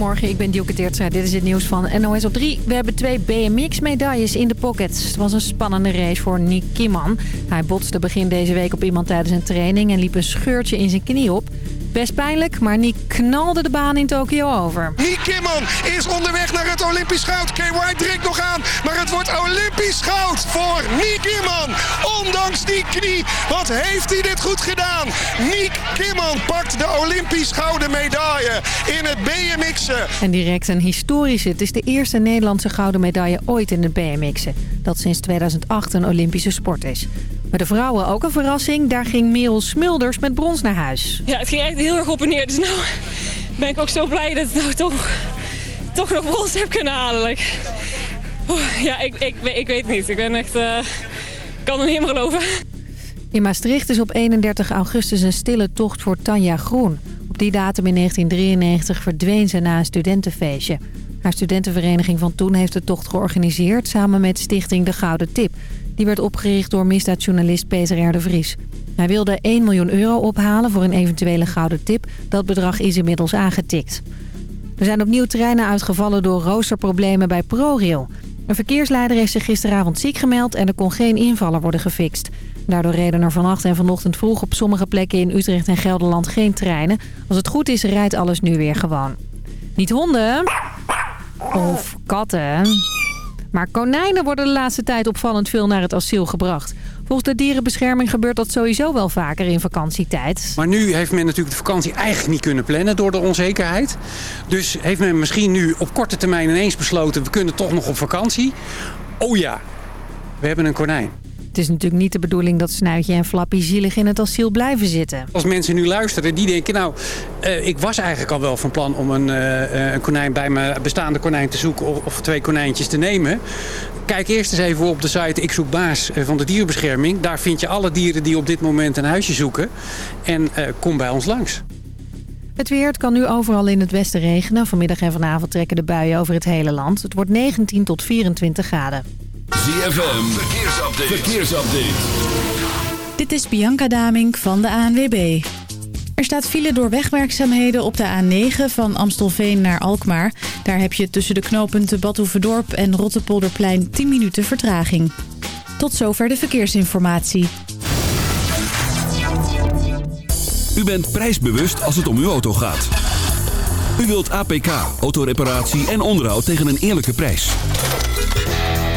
Goedemorgen, ik ben Dielke Teertstra. Dit is het nieuws van NOS op 3. We hebben twee BMX-medailles in de pockets. Het was een spannende race voor Nick Kimman. Hij botste begin deze week op iemand tijdens een training... en liep een scheurtje in zijn knie op. Best pijnlijk, maar Nick knalde de baan in Tokio over. Nick Kimman is onderweg naar het Olympisch goud. Kay White drinkt nog aan, maar het wordt Olympisch goud voor Nick Kimman. Ondanks die knie, wat heeft hij dit goed gedaan? Nick Kimman pakt de Olympisch gouden medaille in het BMX'en. En direct een historische. Het is de eerste Nederlandse gouden medaille ooit in het BMX'en. Dat sinds 2008 een Olympische sport is. Maar de vrouwen ook een verrassing. Daar ging Merel Smulders met brons naar huis. Ja, het ging echt heel erg op en neer. Dus nou ben ik ook zo blij dat ik nou toch, toch nog brons heb kunnen halen. ja, ik, ik, ik weet niet. Ik ben echt... Uh, kan er niet helemaal geloven. In Maastricht is op 31 augustus een stille tocht voor Tanja Groen. Op die datum in 1993 verdween ze na een studentenfeestje. Haar studentenvereniging van toen heeft de tocht georganiseerd... samen met stichting De Gouden Tip. Die werd opgericht door misdaadjournalist Peter R. de Vries. Hij wilde 1 miljoen euro ophalen voor een eventuele gouden tip. Dat bedrag is inmiddels aangetikt. Er zijn opnieuw treinen uitgevallen door roosterproblemen bij ProRail. Een verkeersleider heeft zich gisteravond ziek gemeld en er kon geen invaller worden gefixt. Daardoor reden er vannacht en vanochtend vroeg op sommige plekken in Utrecht en Gelderland geen treinen. Als het goed is, rijdt alles nu weer gewoon. Niet honden of katten... Maar konijnen worden de laatste tijd opvallend veel naar het asiel gebracht. Volgens de dierenbescherming gebeurt dat sowieso wel vaker in vakantietijd. Maar nu heeft men natuurlijk de vakantie eigenlijk niet kunnen plannen door de onzekerheid. Dus heeft men misschien nu op korte termijn ineens besloten... we kunnen toch nog op vakantie. Oh ja, we hebben een konijn. Het is natuurlijk niet de bedoeling dat Snuitje en Flappy zielig in het asiel blijven zitten. Als mensen nu luisteren, die denken... nou, uh, ik was eigenlijk al wel van plan om een, uh, een konijn bij mijn bestaande konijn te zoeken... Of, of, twee konijntjes te nemen. Kijk eerst eens even op de site Ik Zoek Baas van de Dierenbescherming. Daar vind je alle dieren die op dit moment een huisje zoeken. En uh, kom bij ons langs. Het weer het kan nu overal in het westen regenen. Vanmiddag en vanavond trekken de buien over het hele land. Het wordt 19 tot 24 graden. ZFM, verkeersupdate. verkeersupdate. Dit is Bianca Damink van de ANWB. Er staat file door wegwerkzaamheden op de A9 van Amstelveen naar Alkmaar. Daar heb je tussen de knooppunten Badhoevedorp en Rottepolderplein 10 minuten vertraging. Tot zover de verkeersinformatie. U bent prijsbewust als het om uw auto gaat. U wilt APK, autoreparatie en onderhoud tegen een eerlijke prijs.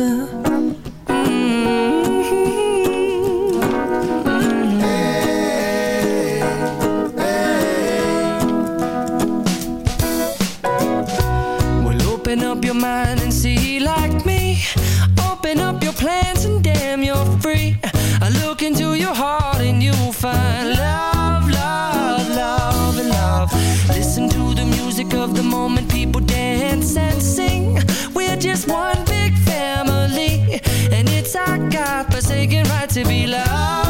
있어. to be loved.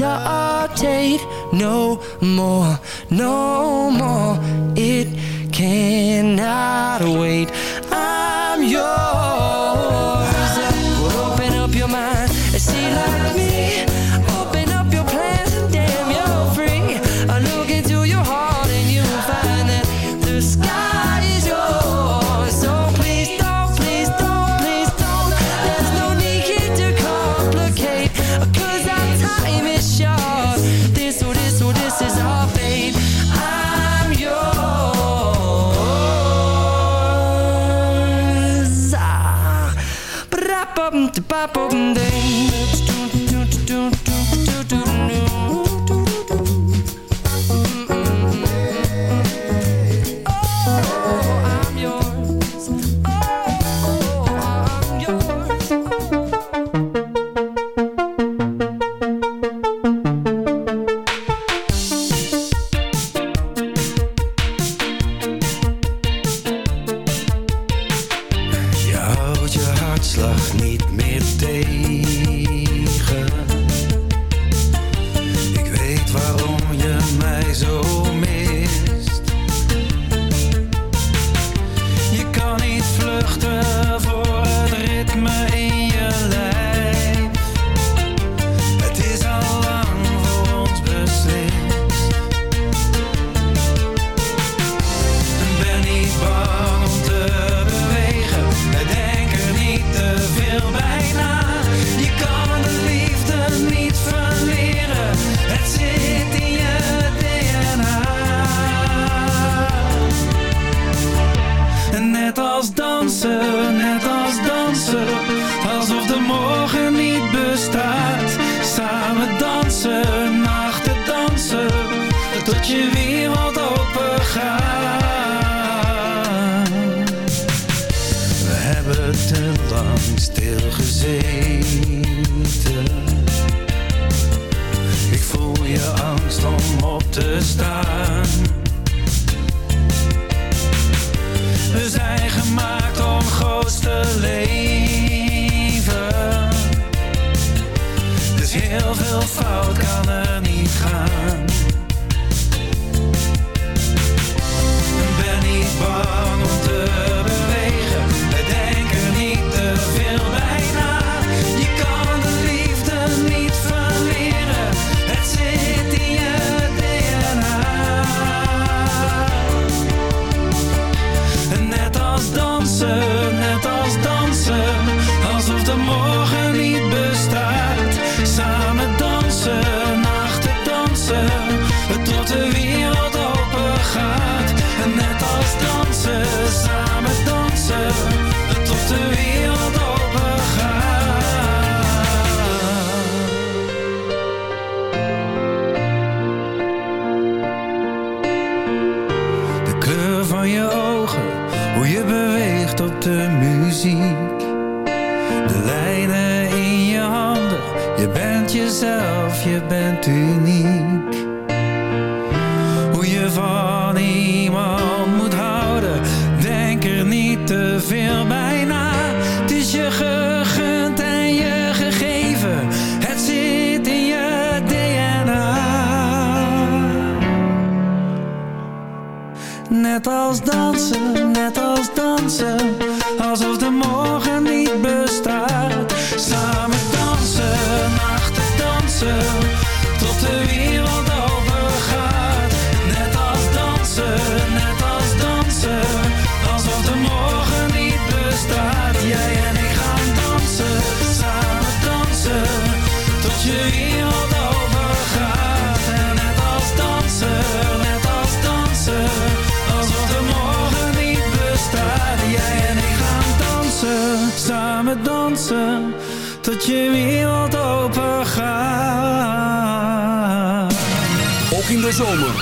exaltate no more, no more. It cannot wait. I'm yours. Op een.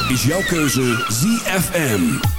Is jouw keuze ZFM.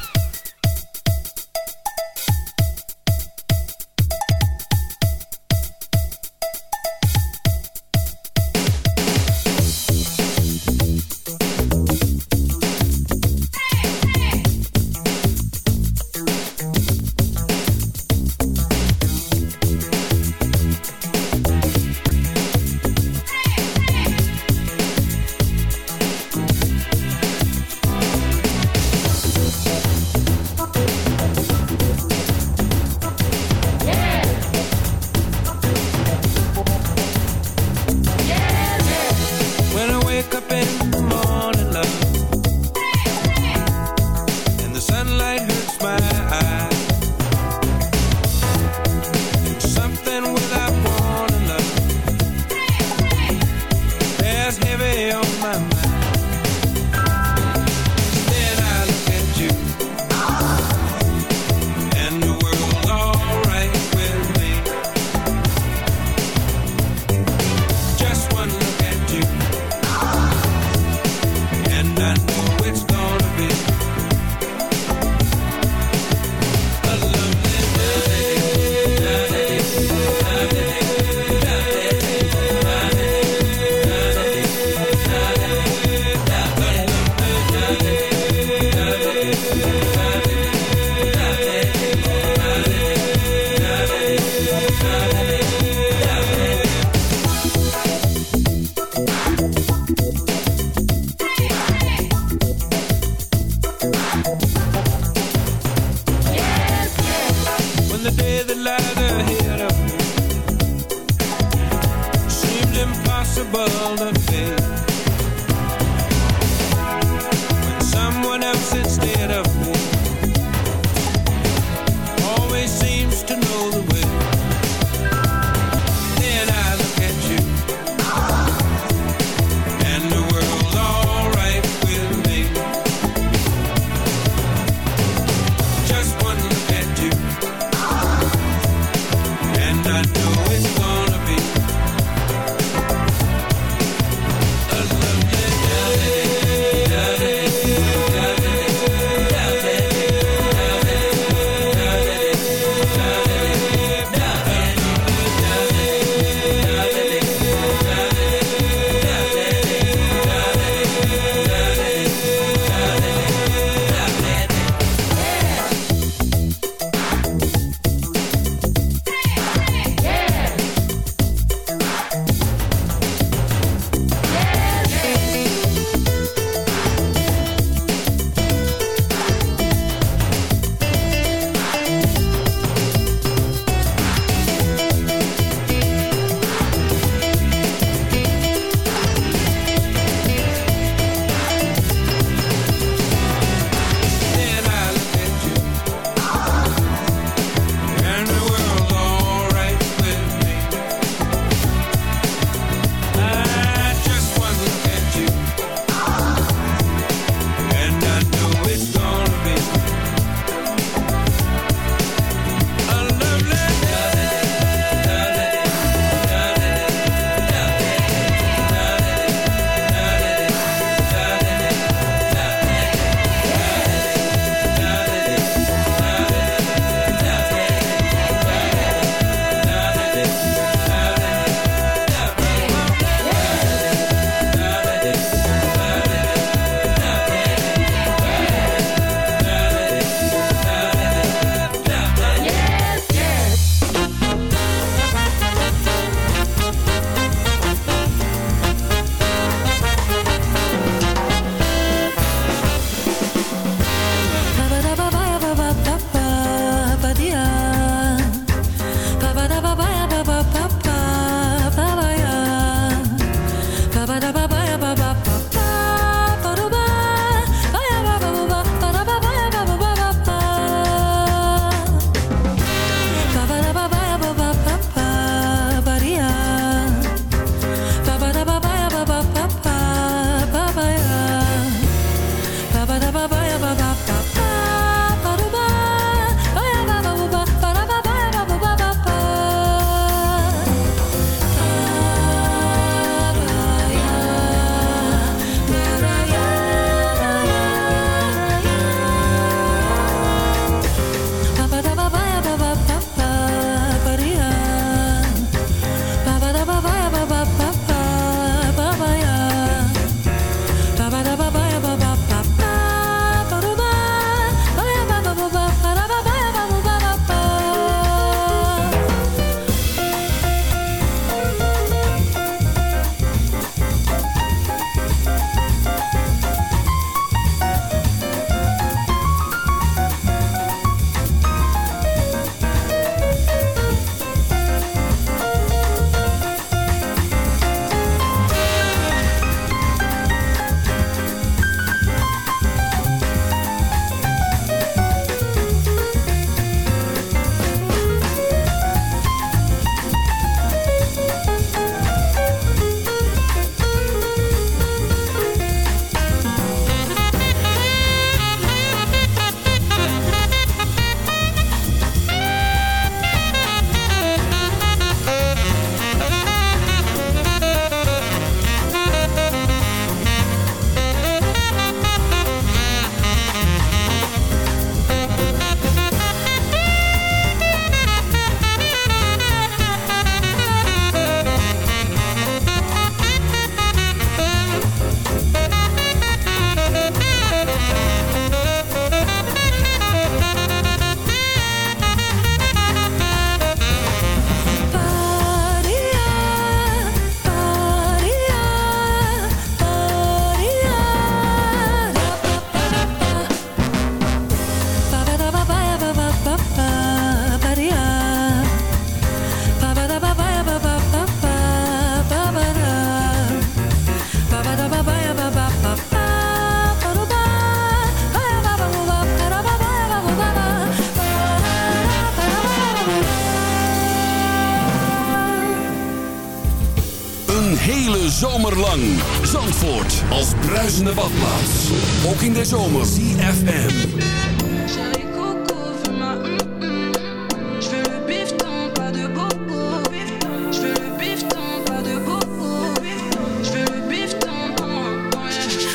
world.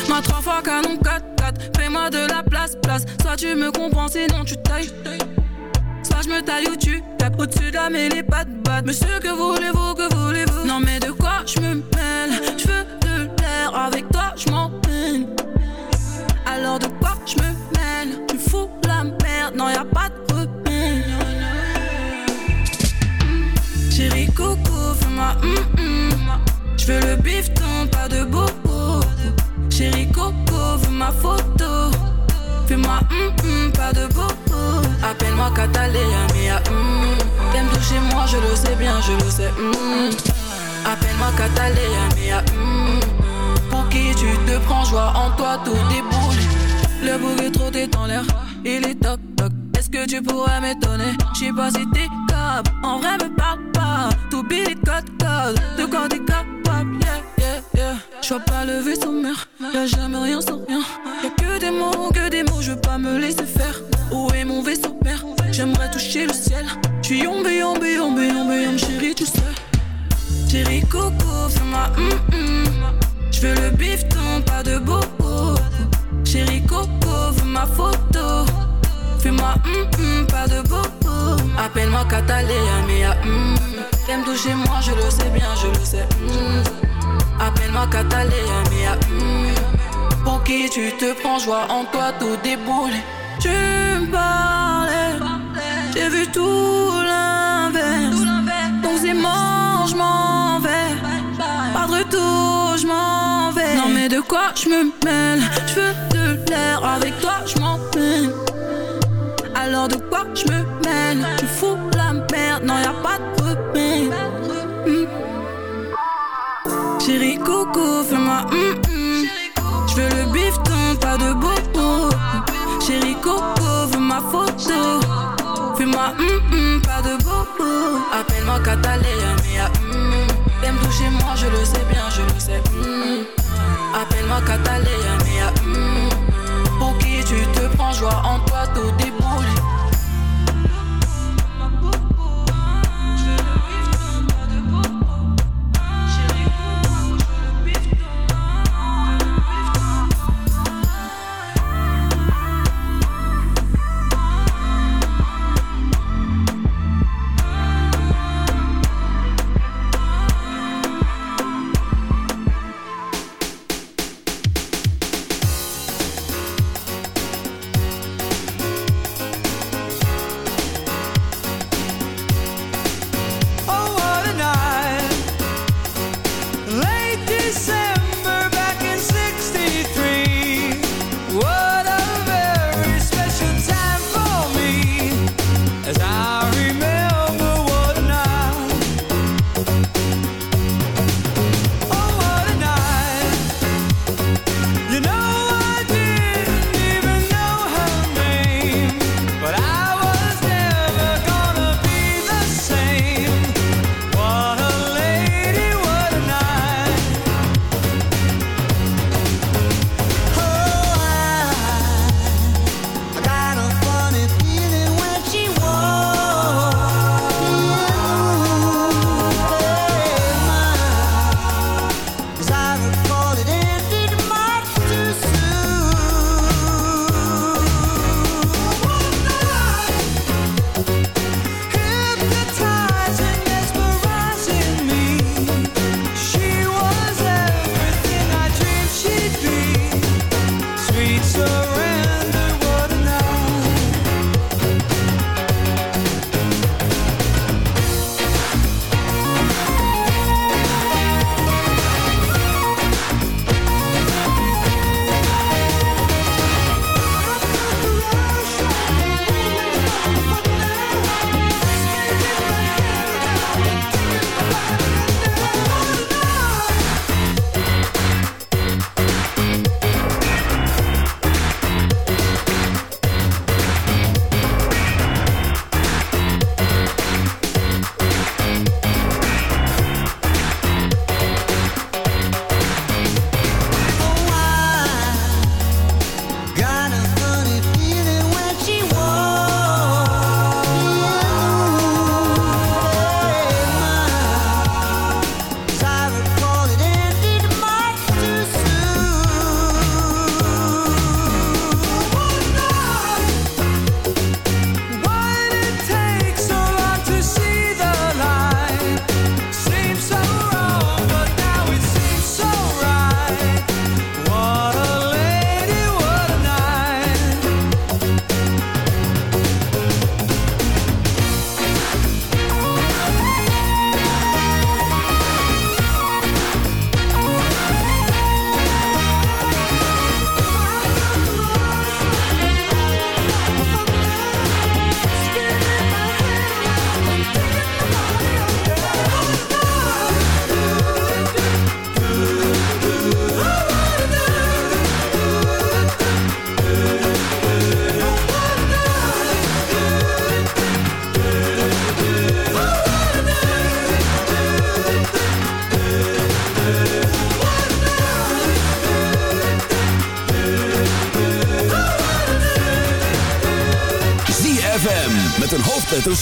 Ma trois fois canon 4-4. Fais-moi de la place, place. Soit tu me comprends, sinon tu tailles. Soit je me taille ou tu tapes au-dessus de la mêlée, pas de batte. Monsieur, que voulez-vous, que voulez-vous? Non, mais de quoi je me mêle? Je veux de l'air, avec toi je m'en peine. Alors de quoi je mêle Tu fous la merde, non y a pas de repère. Mm. Chérie Coco, fais-moi hum hum Je veux le bifton, pas de bobo Chérie Coco, veux ma photo. Fais-moi hum hum, pas de bobo Appelle-moi Catalina, mia hum T'aimes toucher moi, je le sais bien, je le sais Appelle-moi Catalina, mia Pour qui tu te prends, joie en toi, tout déboule le bouc est trop dans l'air, il est toc toc. Est-ce que tu pourrais m'étonner? J'sais pas si t'es capable, en vrai me parle pas. Tout billet code code, de quoi t'es capable, yeah yeah yeah. J'vois pas le vaisseau mère, y'a jamais rien sans rien. Y'a que des mots, que des mots, je veux pas me laisser faire. Où est mon vaisseau mère? J'aimerais toucher le ciel. J'suis yombe, yombe, yombe, yombe, yombe, chérie, tu sais. Chérie Coco, fais-moi hum hum. J'veux le bifton, pas de bobo. Chérie Coco, veux ma photo. Fais-moi hum hum, pas de bobo. Appelle-moi Catalina, mia hum. T'aimes toucher moi, je le sais bien, je le sais. Appelle-moi Catalina, mia hum. Pour qui tu te prends, joie en toi, tout déboule. Tu me parlais, j'ai vu tout l'inverse. Donc c'est mort, je m'en vais. Pas de retour, je m'en vais. Mais de quoi je me mêle? Je veux de l'air, avec toi je m'en peine. Alors de quoi je me mêle? Tu fous la merde, non y a pas de repère. Hmm. Chérie Coco, fais-moi hum hum. Je veux le bifton, pas de bobo. Chérie Coco, veux ma photo. Fais-moi hum hum, pas de bobo. Appelle-moi Catalina, mia hum. T'aimes toucher moi, je le sais Appelle-moi Catalina, mia hum. Pour qui tu te prends, joie en toi, tout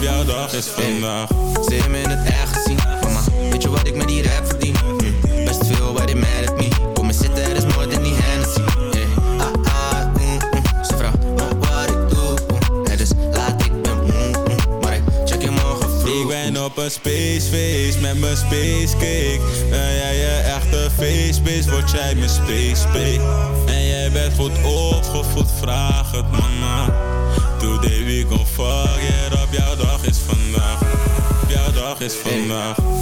jouw dag is vandaag Ze me in het echt zien. mama Weet je wat ik met die rap verdien? Best veel, but die mad at me Kom eens zitten, er is more dan die Hennessy yeah. Ah, mm, mm. Ze wat ik doe. Het is laat, ik ben. Mm, maar ik check je morgen vroeg Ik ben op een spaceface. met mijn spacecake Ben jij je echte facebase, word jij mijn spacebake En jij bent goed opgevoed, vraag het mama Today we gon' fuck is vandaag. Hey.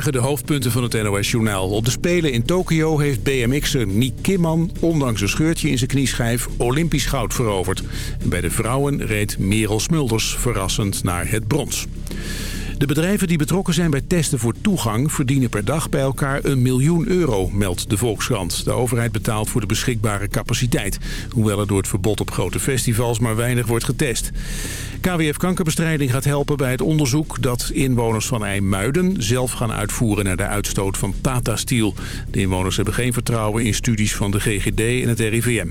De hoofdpunten van het NOS-journaal. Op de Spelen in Tokio heeft BMX'er Nick Kimman... ondanks een scheurtje in zijn knieschijf Olympisch goud veroverd. En bij de vrouwen reed Merel Smulders verrassend naar het brons. De bedrijven die betrokken zijn bij testen voor toegang... verdienen per dag bij elkaar een miljoen euro, meldt de Volkskrant. De overheid betaalt voor de beschikbare capaciteit. Hoewel er door het verbod op grote festivals maar weinig wordt getest. KWF Kankerbestrijding gaat helpen bij het onderzoek... dat inwoners van IJmuiden zelf gaan uitvoeren... naar de uitstoot van Tata Steel. De inwoners hebben geen vertrouwen in studies van de GGD en het RIVM.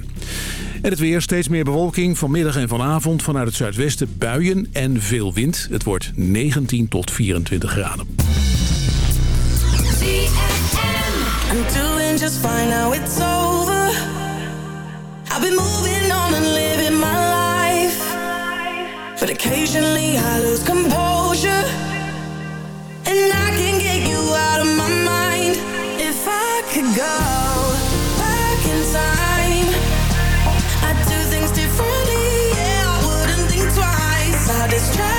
En het weer steeds meer bewolking. Vanmiddag en vanavond vanuit het zuidwesten buien en veel wind. Het wordt 19 tot 24 graden. But occasionally I lose composure And I can get you out of my mind If I go is trying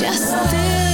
just still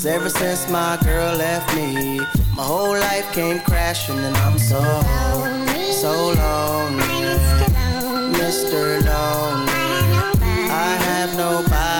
Cause ever since my girl left me, my whole life came crashing and I'm so, so lonely. Mr. Lonely. I have nobody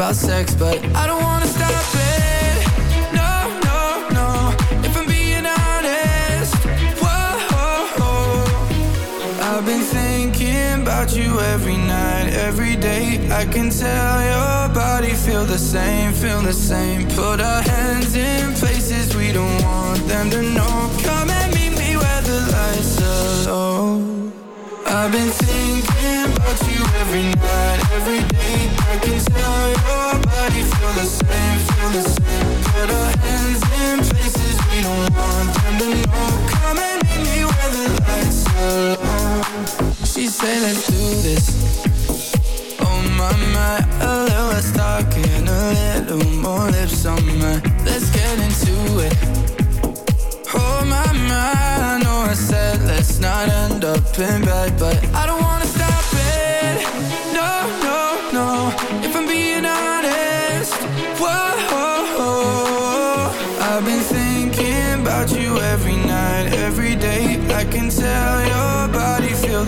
about sex, but I don't wanna stop it. No, no, no. If I'm being honest, whoa. I've been thinking about you every night, every day. I can tell your body feel the same, feel the same.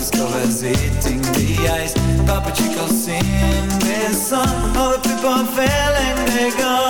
discovers hitting the ice. Papa Chico's singing this song. All the people fell and they gone